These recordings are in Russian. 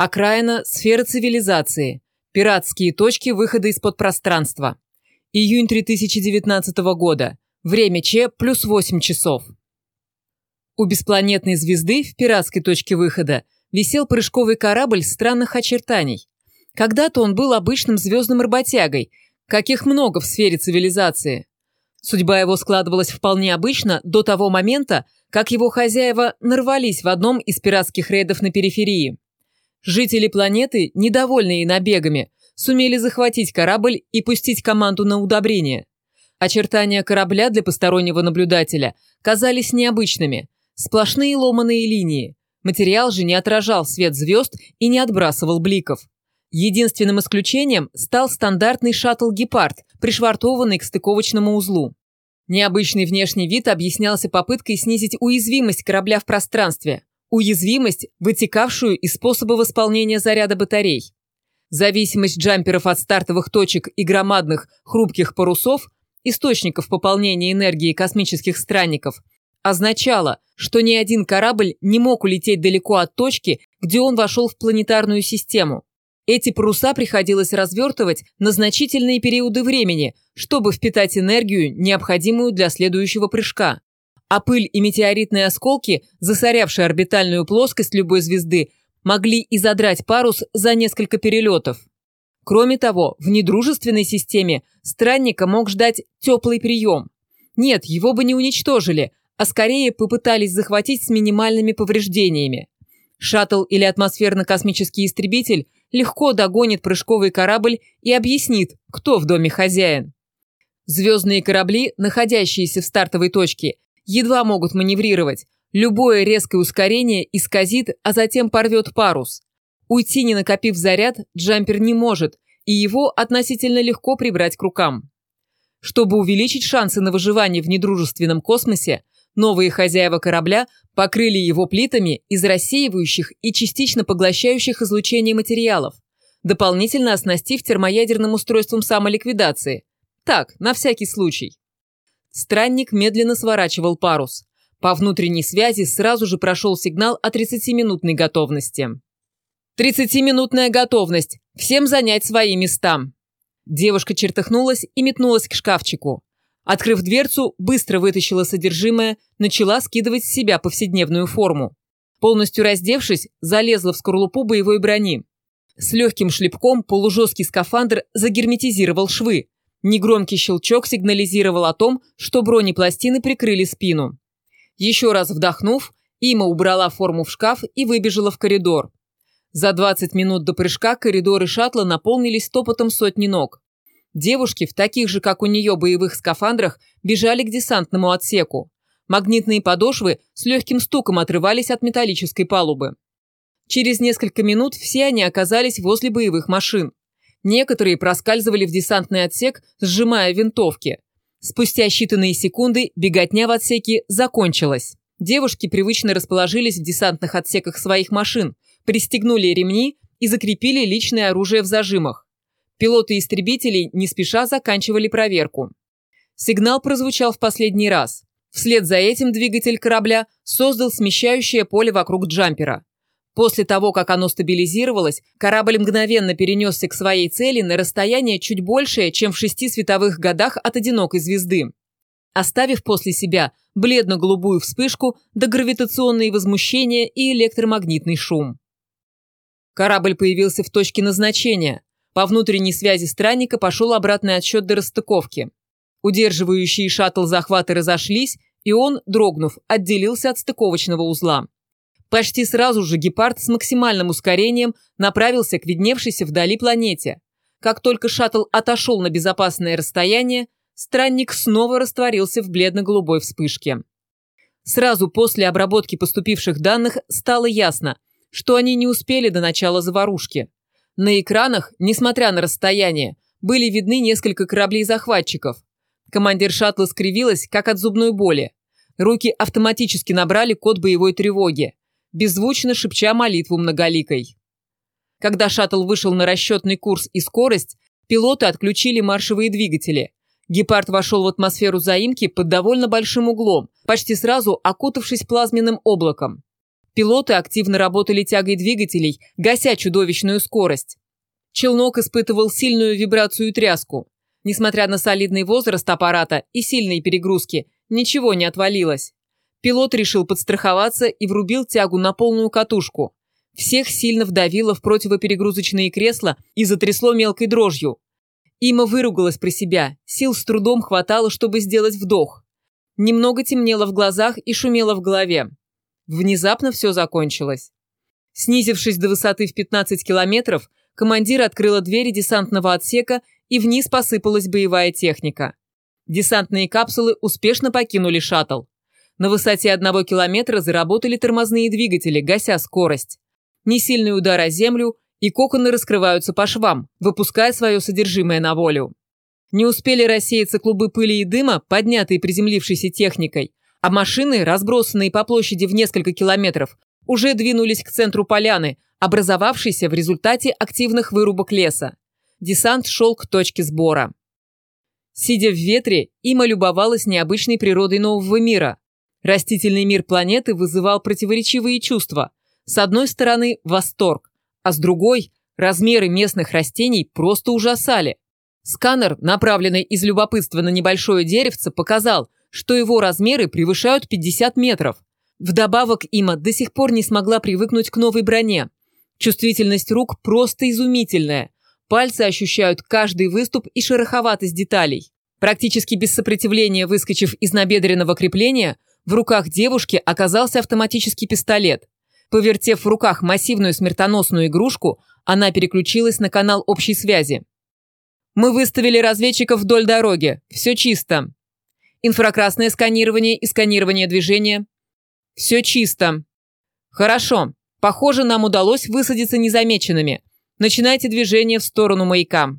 Окраина сферы цивилизации. Пиратские точки выхода из-под пространства. Июнь 2019 года. Время Ч плюс 8 часов. У беспланетной звезды в пиратской точке выхода висел прыжковый корабль странных очертаний. Когда-то он был обычным звездным работягой, каких много в сфере цивилизации. Судьба его складывалась вполне обычно до того момента, как его хозяева нарвались в одном из пиратских рейдов на периферии. Жители планеты, недовольные набегами, сумели захватить корабль и пустить команду на удобрение. Очертания корабля для постороннего наблюдателя казались необычными. Сплошные ломаные линии. Материал же не отражал свет звезд и не отбрасывал бликов. Единственным исключением стал стандартный шаттл «Гепард», пришвартованный к стыковочному узлу. Необычный внешний вид объяснялся попыткой снизить уязвимость корабля в пространстве. Уязвимость, вытекавшую из способа восполнения заряда батарей. Зависимость джамперов от стартовых точек и громадных, хрупких парусов, источников пополнения энергии космических странников, означала, что ни один корабль не мог улететь далеко от точки, где он вошел в планетарную систему. Эти паруса приходилось развертывать на значительные периоды времени, чтобы впитать энергию, необходимую для следующего прыжка. А пыль и метеоритные осколки, засорявшие орбитальную плоскость любой звезды, могли и задрать парус за несколько перелетов. Кроме того, в недружественной системе странника мог ждать теплый прием. Нет, его бы не уничтожили, а скорее попытались захватить с минимальными повреждениями. Шаттл или атмосферно-космический истребитель легко догонит прыжковый корабль и объяснит, кто в доме хозяин. Звездные корабли, находящиеся в стартовой точке, едва могут маневрировать. Любое резкое ускорение исказит, а затем порвет парус. Уйти, не накопив заряд, джампер не может, и его относительно легко прибрать к рукам. Чтобы увеличить шансы на выживание в недружественном космосе, Новые хозяева корабля покрыли его плитами из рассеивающих и частично поглощающих излучение материалов, дополнительно оснастив термоядерным устройством самоликвидации. Так, на всякий случай. Странник медленно сворачивал парус. По внутренней связи сразу же прошел сигнал о 30-минутной готовности. «30-минутная готовность! Всем занять свои места!» Девушка чертыхнулась и метнулась к шкафчику. Открыв дверцу, быстро вытащила содержимое, начала скидывать с себя повседневную форму. Полностью раздевшись, залезла в скорлупу боевой брони. С легким шлепком полужесткий скафандр загерметизировал швы. Негромкий щелчок сигнализировал о том, что бронепластины прикрыли спину. Еще раз вдохнув, Има убрала форму в шкаф и выбежала в коридор. За 20 минут до прыжка коридоры шаттла наполнились топотом сотни ног. Девушки в таких же, как у нее, боевых скафандрах бежали к десантному отсеку. Магнитные подошвы с легким стуком отрывались от металлической палубы. Через несколько минут все они оказались возле боевых машин. Некоторые проскальзывали в десантный отсек, сжимая винтовки. Спустя считанные секунды беготня в отсеке закончилась. Девушки привычно расположились в десантных отсеках своих машин, пристегнули ремни и закрепили личное оружие в зажимах. Пилоты истребителей не спеша заканчивали проверку. Сигнал прозвучал в последний раз. Вслед за этим двигатель корабля создал смещающее поле вокруг джампера. После того, как оно стабилизировалось, корабль мгновенно перенесся к своей цели на расстояние чуть большее, чем в шести световых годах от одинокой звезды, оставив после себя бледно-голубую вспышку до гравитационные возмущения и электромагнитный шум. Корабль появился в точке назначения, по внутренней связи странника пошел обратный отсчет до расстыковки. Удерживающие шаттл захваты разошлись, и он, дрогнув, отделился от стыковочного узла. Почти сразу же гепард с максимальным ускорением направился к видневшейся вдали планете. Как только шаттл отошел на безопасное расстояние, странник снова растворился в бледно-голубой вспышке. Сразу после обработки поступивших данных стало ясно, что они не успели до начала заварушки. На экранах, несмотря на расстояние, были видны несколько кораблей-захватчиков. Командир шаттла скривилась, как от зубной боли. Руки автоматически набрали код боевой тревоги, беззвучно шепча молитву многоликой. Когда шаттл вышел на расчетный курс и скорость, пилоты отключили маршевые двигатели. Гепард вошел в атмосферу заимки под довольно большим углом, почти сразу окутавшись плазменным облаком. Пилоты активно работали тягой двигателей, гася чудовищную скорость. Челнок испытывал сильную вибрацию и тряску. Несмотря на солидный возраст аппарата и сильные перегрузки, ничего не отвалилось. Пилот решил подстраховаться и врубил тягу на полную катушку. Всех сильно вдавило в противоперегрузочные кресла и затрясло мелкой дрожью. Има выругалась про себя, сил с трудом хватало, чтобы сделать вдох. Немного темнело в глазах и шумело в голове. Внезапно все закончилось. Снизившись до высоты в 15 километров, командир открыла двери десантного отсека и вниз посыпалась боевая техника. Десантные капсулы успешно покинули шаттл. На высоте одного километра заработали тормозные двигатели, гася скорость. Несильный удар о землю, и коконы раскрываются по швам, выпуская свое содержимое на волю. Не успели рассеяться клубы пыли и дыма, поднятые приземлившейся техникой, а машины, разбросанные по площади в несколько километров, уже двинулись к центру поляны, образовавшейся в результате активных вырубок леса. Десант шел к точке сбора. Сидя в ветре, Има любовалась необычной природой нового мира. Растительный мир планеты вызывал противоречивые чувства. С одной стороны – восторг, а с другой – размеры местных растений просто ужасали. Сканер, направленный из любопытства на небольшое деревце, показал, что его размеры превышают 50 метров. Вдобавок Има до сих пор не смогла привыкнуть к новой броне. Чувствительность рук просто изумительная. Пальцы ощущают каждый выступ и шероховатость деталей. Практически без сопротивления выскочив из набедренного крепления, в руках девушки оказался автоматический пистолет. Повертев в руках массивную смертоносную игрушку, она переключилась на канал общей связи. «Мы выставили разведчиков вдоль дороги. Все чисто. Инфракрасное сканирование и сканирование движения. Все чисто. Хорошо. Похоже, нам удалось высадиться незамеченными. Начинайте движение в сторону маяка.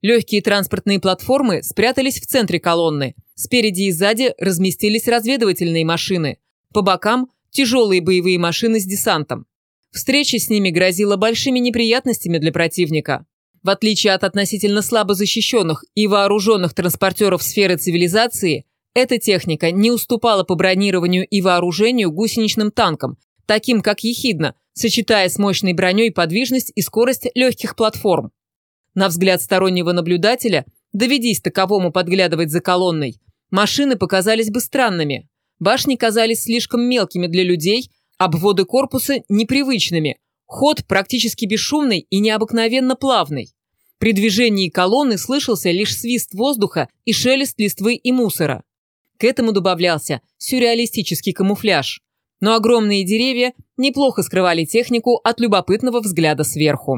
Легкие транспортные платформы спрятались в центре колонны. Спереди и сзади разместились разведывательные машины. По бокам – тяжелые боевые машины с десантом. Встреча с ними грозила большими неприятностями для противника. В отличие от относительно слабо защищенных и вооруженных транспортеров сферы цивилизации, эта техника не уступала по бронированию и вооружению гусеничным танкам, таким как «Ехидна», сочетая с мощной броней подвижность и скорость легких платформ. На взгляд стороннего наблюдателя, доведись таковому подглядывать за колонной, машины показались бы странными. Башни казались слишком мелкими для людей, обводы корпуса непривычными, ход практически бесшумный и необыкновенно плавный. При движении колонны слышался лишь свист воздуха и шелест листвы и мусора. К этому добавлялся сюрреалистический камуфляж но огромные деревья неплохо скрывали технику от любопытного взгляда сверху.